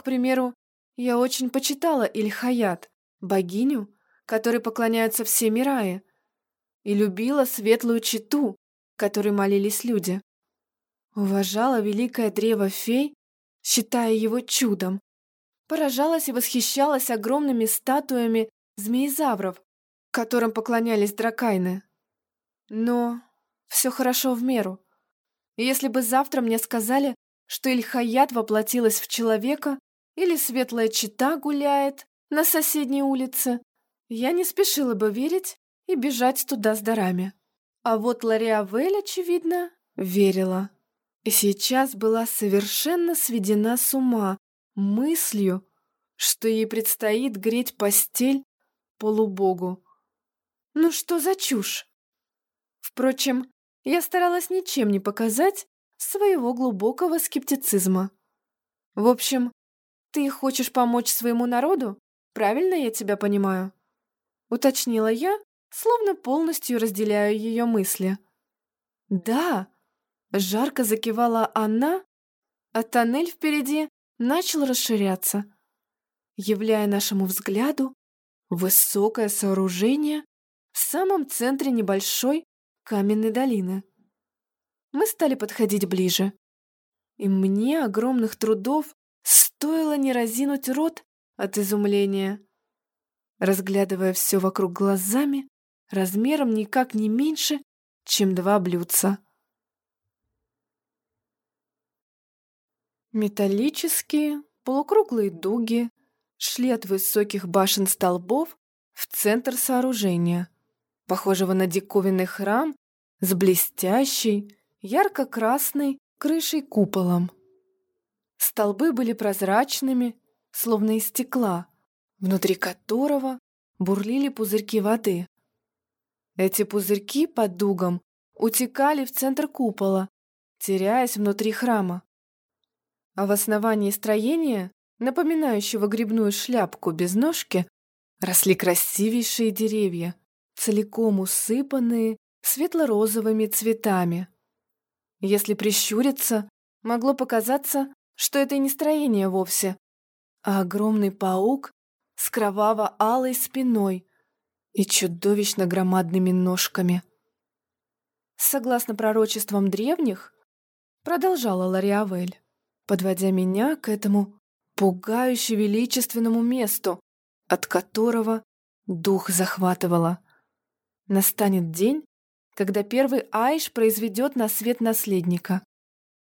К примеру, я очень почитала Ильхаят, богиню, которой поклоняются все мираи, и любила светлую читу, которой молились люди. Уважала великое древо фей, считая его чудом. Поражалась и восхищалась огромными статуями змеизавров, которым поклонялись дракайны. Но все хорошо в меру. Если бы завтра мне сказали, что Ильхаят воплотилась в человека или светлая чита гуляет на соседней улице, я не спешила бы верить и бежать туда с дарами. А вот Лариавель, очевидно, верила. И сейчас была совершенно сведена с ума мыслью, что ей предстоит греть постель полубогу. Ну что за чушь? Впрочем, я старалась ничем не показать своего глубокого скептицизма. В общем, ты хочешь помочь своему народу? Правильно я тебя понимаю? уточнила я, словно полностью разделяю ее мысли. «Да!» — жарко закивала она, а тоннель впереди начал расширяться, являя нашему взгляду высокое сооружение в самом центре небольшой каменной долины. Мы стали подходить ближе, и мне огромных трудов стоило не разинуть рот от изумления разглядывая все вокруг глазами, размером никак не меньше, чем два блюдца. Металлические полукруглые дуги шли от высоких башен столбов в центр сооружения, похожего на диковинный храм с блестящей, ярко-красной крышей-куполом. Столбы были прозрачными, словно из стекла, внутри которого бурлили пузырьки воды. Эти пузырьки под дугом утекали в центр купола, теряясь внутри храма. А в основании строения, напоминающего грибную шляпку без ножки, росли красивейшие деревья, целиком усыпанные светло-розовыми цветами. Если прищуриться, могло показаться, что это не строение вовсе, а огромный паук с кроваво-алой спиной и чудовищно громадными ножками. Согласно пророчествам древних, Продолжала Лариавель, подводя меня к этому пугающе величественному месту, от которого дух захватывало. Настанет день, когда первый Айш произведет на свет наследника.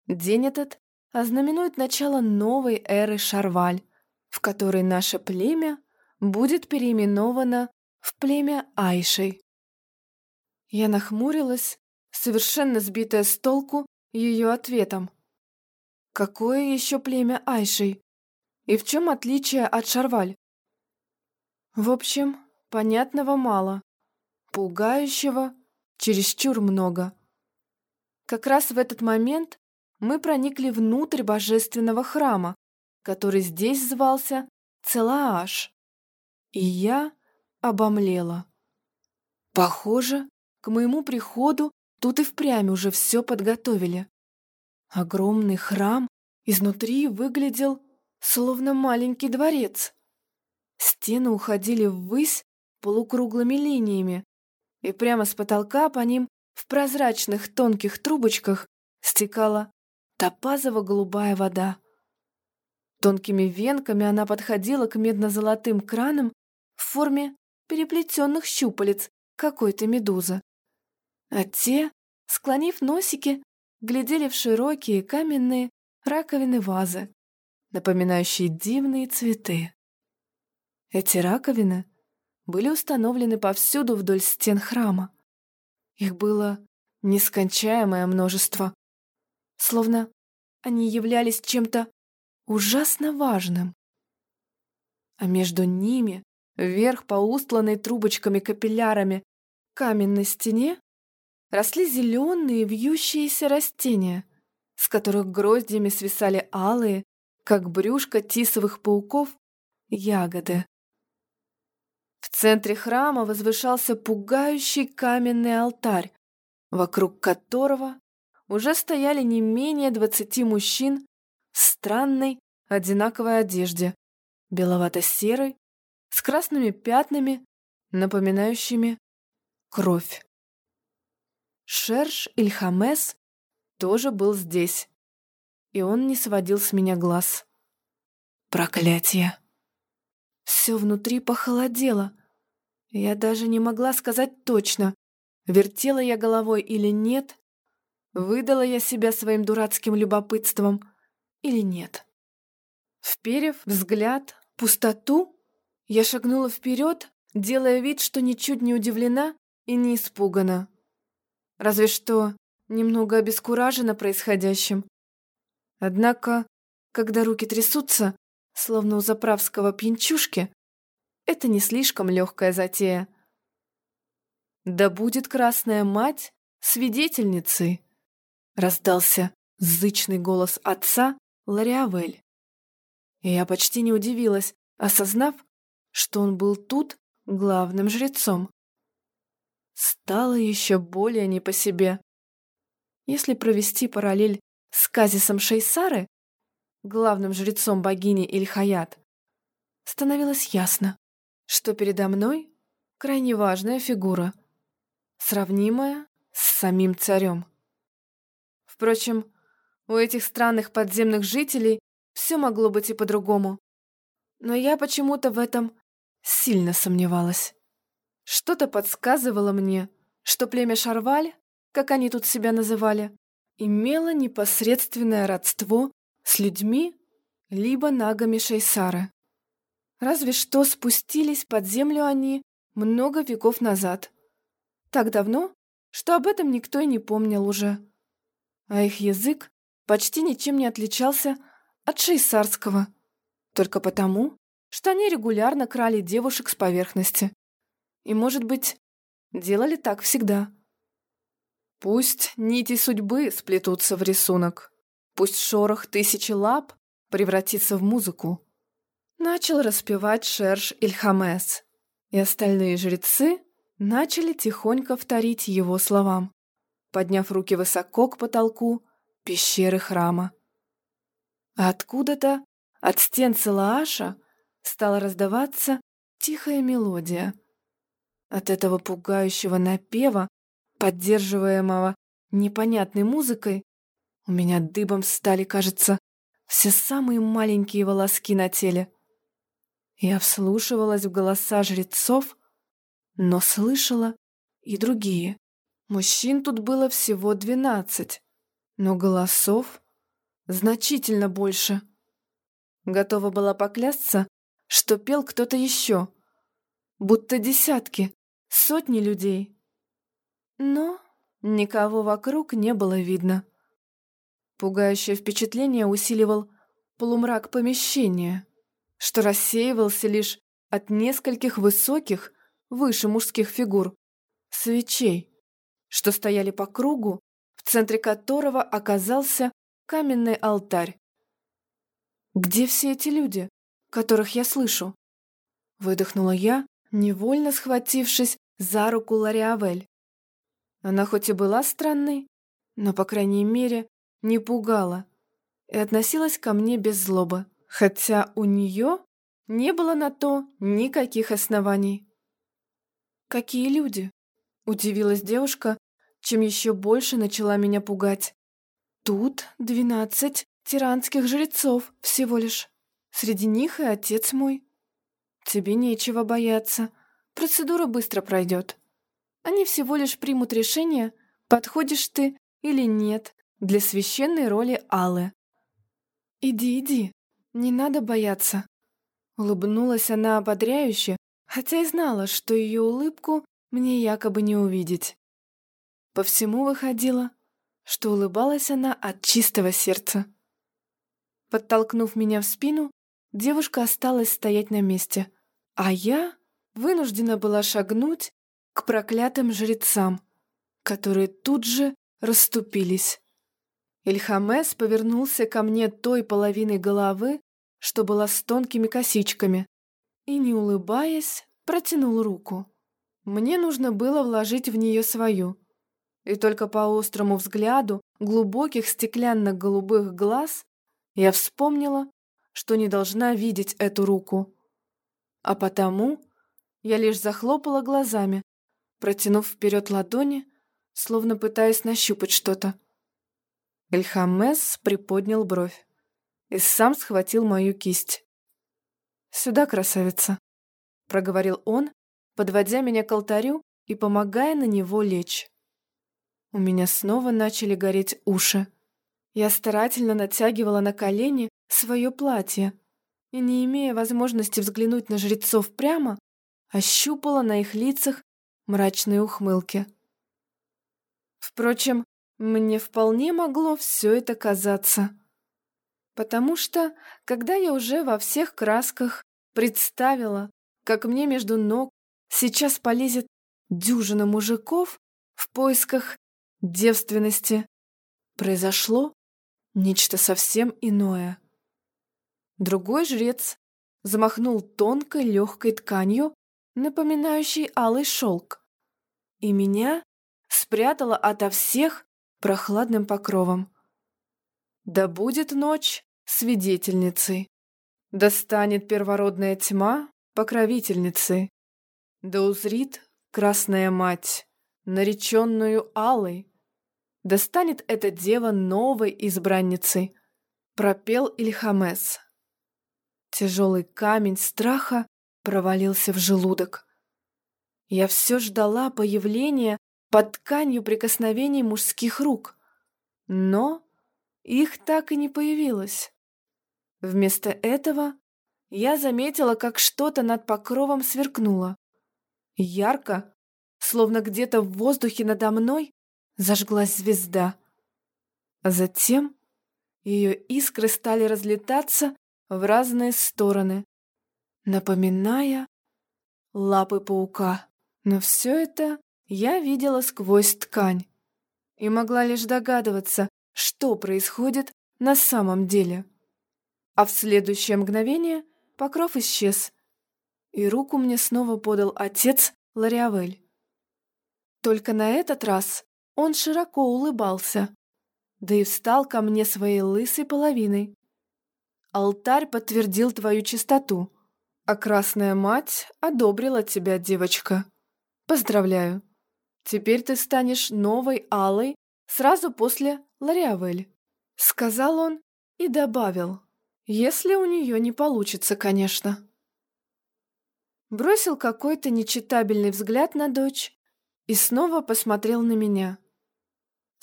День этот ознаменует начало новой эры Шарваль, в которой наше племя будет переименовано в племя Айшей. Я нахмурилась, совершенно сбитая с толку ее ответом. Какое еще племя Айшей? И в чем отличие от Шарваль? В общем, понятного мало, пугающего чересчур много. Как раз в этот момент мы проникли внутрь божественного храма, который здесь звался Целааш. И я обомлела. Похоже, к моему приходу тут и впрямь уже все подготовили. Огромный храм изнутри выглядел словно маленький дворец. Стены уходили ввысь полукруглыми линиями, и прямо с потолка по ним в прозрачных тонких трубочках стекала топазово-голубая вода. Тонкими венками она подходила к медно-золотым кранам в форме переплетенных щупалец какой-то медузы. А те, склонив носики, глядели в широкие каменные раковины вазы, напоминающие дивные цветы. Эти раковины были установлены повсюду вдоль стен храма. Их было нескончаемое множество, словно они являлись чем-то ужасно важным. А между ними, вверх по устланной трубочками-капиллярами каменной стене, росли зеленые вьющиеся растения, с которых гроздьями свисали алые, как брюшко тисовых пауков, ягоды. В центре храма возвышался пугающий каменный алтарь, вокруг которого уже стояли не менее двадцати мужчин в странной одинаковой одежде, беловато-серой, с красными пятнами, напоминающими кровь. Шерш Ильхамес тоже был здесь, и он не сводил с меня глаз. Проклятие! Все внутри похолодело. Я даже не могла сказать точно, вертела я головой или нет, выдала я себя своим дурацким любопытством или нет. Вперев взгляд, пустоту, я шагнула вперед, делая вид, что ничуть не удивлена и не испугана. Разве что немного обескуражена происходящим. Однако, когда руки трясутся, словно у заправского пьянчушки, это не слишком легкая затея. «Да будет Красная Мать свидетельницей!» Раздался зычный голос отца Лариавель. И я почти не удивилась, осознав, что он был тут главным жрецом. Стало еще более не по себе. Если провести параллель с Казисом Шейсары, главным жрецом богини Ильхаят, становилось ясно, что передо мной крайне важная фигура, сравнимая с самим царем. Впрочем, у этих странных подземных жителей все могло быть и по-другому. Но я почему-то в этом сильно сомневалась. Что-то подсказывало мне, что племя Шарваль, как они тут себя называли, имело непосредственное родство с людьми либо нагами Шейсары. Разве что спустились под землю они много веков назад. Так давно, что об этом никто и не помнил уже. А их язык почти ничем не отличался от шейсарского, только потому, что они регулярно крали девушек с поверхности. И, может быть, делали так всегда. Пусть нити судьбы сплетутся в рисунок, пусть шорох тысячи лап превратится в музыку. Начал распевать Шерш Ильхамес, и остальные жрецы начали тихонько вторить его словам, подняв руки высоко к потолку пещеры храма. А откуда-то, от стен Целааша, стала раздаваться тихая мелодия. От этого пугающего напева, поддерживаемого непонятной музыкой, У меня дыбом стали, кажется, все самые маленькие волоски на теле. Я вслушивалась в голоса жрецов, но слышала и другие. Мужчин тут было всего двенадцать, но голосов значительно больше. Готова была поклясться, что пел кто-то еще, будто десятки, сотни людей. Но никого вокруг не было видно. Пугающее впечатление усиливал полумрак помещения, что рассеивался лишь от нескольких высоких, выше мужских фигур, свечей, что стояли по кругу, в центре которого оказался каменный алтарь. «Где все эти люди, которых я слышу?» Выдохнула я, невольно схватившись за руку Лариавель. Она хоть и была странной, но, по крайней мере, не пугала и относилась ко мне без злобы, хотя у нее не было на то никаких оснований. «Какие люди?» — удивилась девушка, чем еще больше начала меня пугать. «Тут двенадцать тиранских жрецов всего лишь. Среди них и отец мой. Тебе нечего бояться. Процедура быстро пройдет. Они всего лишь примут решение, подходишь ты или нет для священной роли Аллы. «Иди, иди, не надо бояться». Улыбнулась она ободряюще, хотя и знала, что ее улыбку мне якобы не увидеть. По всему выходило, что улыбалась она от чистого сердца. Подтолкнув меня в спину, девушка осталась стоять на месте, а я вынуждена была шагнуть к проклятым жрецам, которые тут же расступились. Ильхамес повернулся ко мне той половиной головы, что была с тонкими косичками, и, не улыбаясь, протянул руку. Мне нужно было вложить в нее свою. И только по острому взгляду глубоких стеклянно-голубых глаз я вспомнила, что не должна видеть эту руку. А потому я лишь захлопала глазами, протянув вперед ладони, словно пытаясь нащупать что-то. Эльхамес приподнял бровь и сам схватил мою кисть. «Сюда, красавица», — проговорил он, подводя меня к алтарю и помогая на него лечь. У меня снова начали гореть уши. Я старательно натягивала на колени свое платье и, не имея возможности взглянуть на жрецов прямо, ощупала на их лицах мрачные ухмылки. Впрочем, мне вполне могло все это казаться. Потому что, когда я уже во всех красках представила, как мне между ног сейчас полезет дюжина мужиков в поисках девственности, произошло нечто совсем иное. Другой жрец замахнул тонкой легкой тканью, напоминающей алый шелк, и меня спрятала ото всех прохладным покровом. Да будет ночь свидетельницей, да станет первородная тьма покровительницей, да узрит красная мать, нареченную Алой, да станет эта дева новой избранницей, пропел Ильхамес. Тяжелый камень страха провалился в желудок. Я все ждала появления под тканью прикосновений мужских рук. Но их так и не появилось. Вместо этого я заметила, как что-то над покровом сверкнуло. Ярко, словно где-то в воздухе надо мной, зажглась звезда. А затем ее искры стали разлетаться в разные стороны, напоминая лапы паука. Но все это я видела сквозь ткань и могла лишь догадываться, что происходит на самом деле. А в следующее мгновение покров исчез, и руку мне снова подал отец Лариавель. Только на этот раз он широко улыбался, да и встал ко мне своей лысой половиной. Алтарь подтвердил твою чистоту, а Красная Мать одобрила тебя, девочка. Поздравляю. Теперь ты станешь новой Алой сразу после Лариавель. — сказал он и добавил, если у нее не получится, конечно. Бросил какой-то нечитабельный взгляд на дочь и снова посмотрел на меня.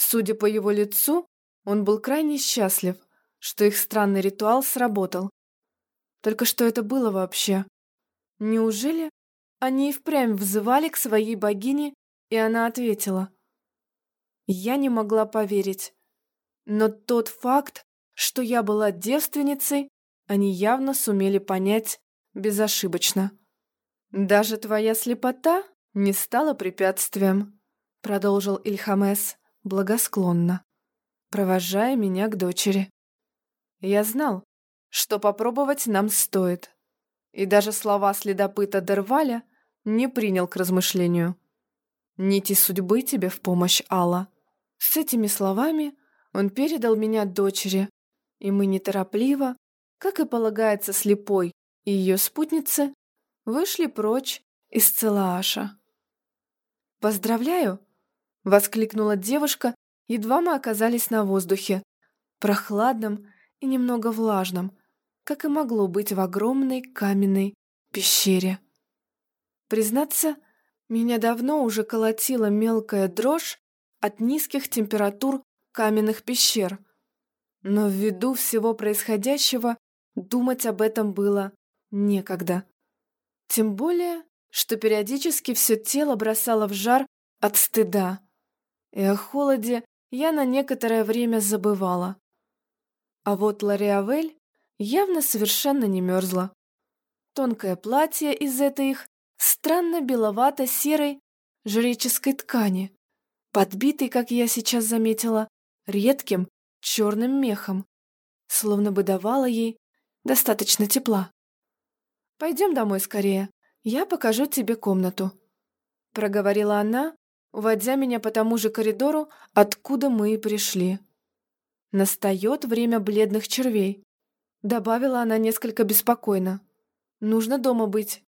Судя по его лицу, он был крайне счастлив, что их странный ритуал сработал. Только что это было вообще? Неужели они и впрямь взывали к своей богине, и она ответила? Я не могла поверить. Но тот факт, что я была девственницей, они явно сумели понять безошибочно. «Даже твоя слепота не стала препятствием», — продолжил Ильхамес благосклонно, провожая меня к дочери. Я знал, что попробовать нам стоит, и даже слова следопыта Дерваля не принял к размышлению. «Нити судьбы тебе в помощь, Алла». С этими словами он передал меня дочери, и мы неторопливо, как и полагается слепой и ее спутнице, вышли прочь из Целааша. «Поздравляю!» — воскликнула девушка, едва мы оказались на воздухе, прохладном и немного влажном, как и могло быть в огромной каменной пещере. Признаться, меня давно уже колотила мелкая дрожь от низких температур каменных пещер, но ввиду всего происходящего думать об этом было некогда. Тем более, что периодически все тело бросало в жар от стыда, и о холоде я на некоторое время забывала. А вот Лориавель явно совершенно не мерзла. Тонкое платье из этой их странно беловато-серой жреческой ткани, подбитой, как я сейчас заметила, редким черным мехом, словно бы давала ей достаточно тепла. «Пойдем домой скорее, я покажу тебе комнату», — проговорила она, уводя меня по тому же коридору, откуда мы и пришли. Настает время бледных червей. Добавила она несколько беспокойно. Нужно дома быть.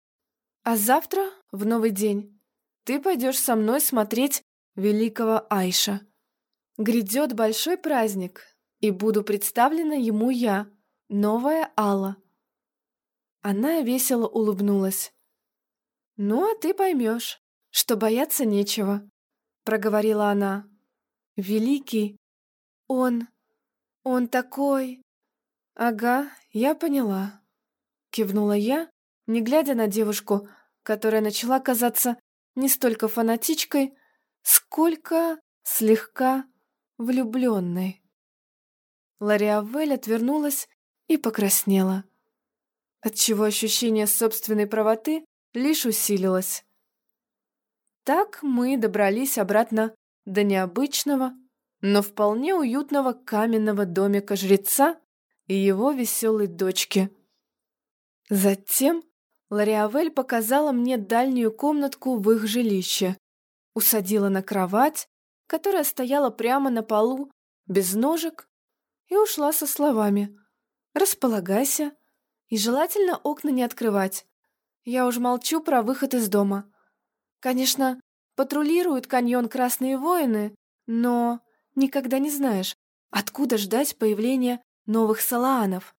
А завтра, в новый день, ты пойдешь со мной смотреть великого Айша. Грядет большой праздник, и буду представлена ему я, новая Алла. Она весело улыбнулась. «Ну, а ты поймешь, что бояться нечего», — проговорила она. «Великий, он он такой... Ага, я поняла. Кивнула я, не глядя на девушку, которая начала казаться не столько фанатичкой, сколько слегка влюбленной. Лариавель отвернулась и покраснела, отчего ощущение собственной правоты лишь усилилось. Так мы добрались обратно до необычного, но вполне уютного каменного домика жреца и его веселой дочки. Затем Лариавель показала мне дальнюю комнатку в их жилище, усадила на кровать, которая стояла прямо на полу, без ножек, и ушла со словами «Располагайся, и желательно окна не открывать. Я уж молчу про выход из дома. Конечно, патрулируют каньон Красные Воины, но Никогда не знаешь, откуда ждать появления новых салаанов.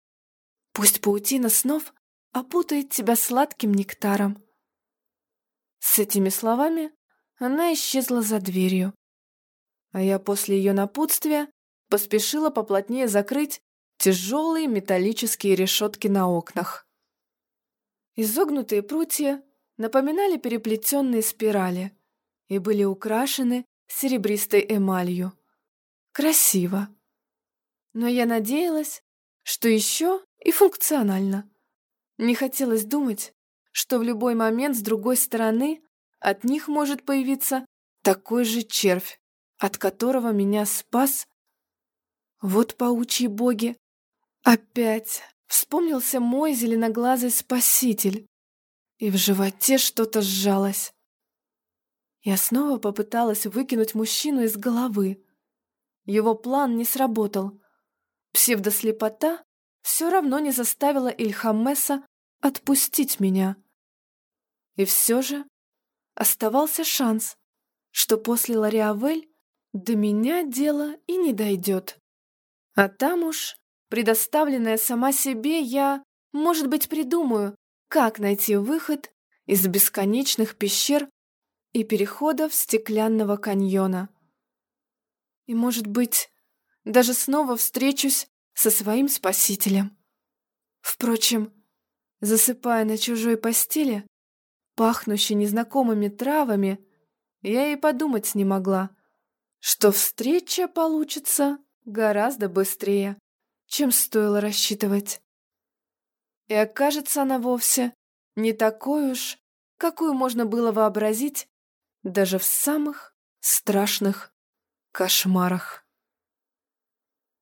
Пусть паутина снов опутает тебя сладким нектаром. С этими словами она исчезла за дверью. А я после ее напутствия поспешила поплотнее закрыть тяжелые металлические решетки на окнах. Изогнутые прутья напоминали переплетенные спирали и были украшены серебристой эмалью. Красиво. Но я надеялась, что еще и функционально. Не хотелось думать, что в любой момент с другой стороны от них может появиться такой же червь, от которого меня спас. Вот паучьи боги. Опять вспомнился мой зеленоглазый спаситель, и в животе что-то сжалось. Я снова попыталась выкинуть мужчину из головы, его план не сработал. Псевдослепота все равно не заставила Ильхамеса отпустить меня. И все же оставался шанс, что после Лариавель до меня дело и не дойдет. А там уж, предоставленная сама себе, я, может быть, придумаю, как найти выход из бесконечных пещер и переходов стеклянного каньона. И, может быть, даже снова встречусь со своим спасителем. Впрочем, засыпая на чужой постели, пахнущей незнакомыми травами, я и подумать не могла, что встреча получится гораздо быстрее, чем стоило рассчитывать. И окажется она вовсе не такой уж, какую можно было вообразить даже в самых страшных кошмарах.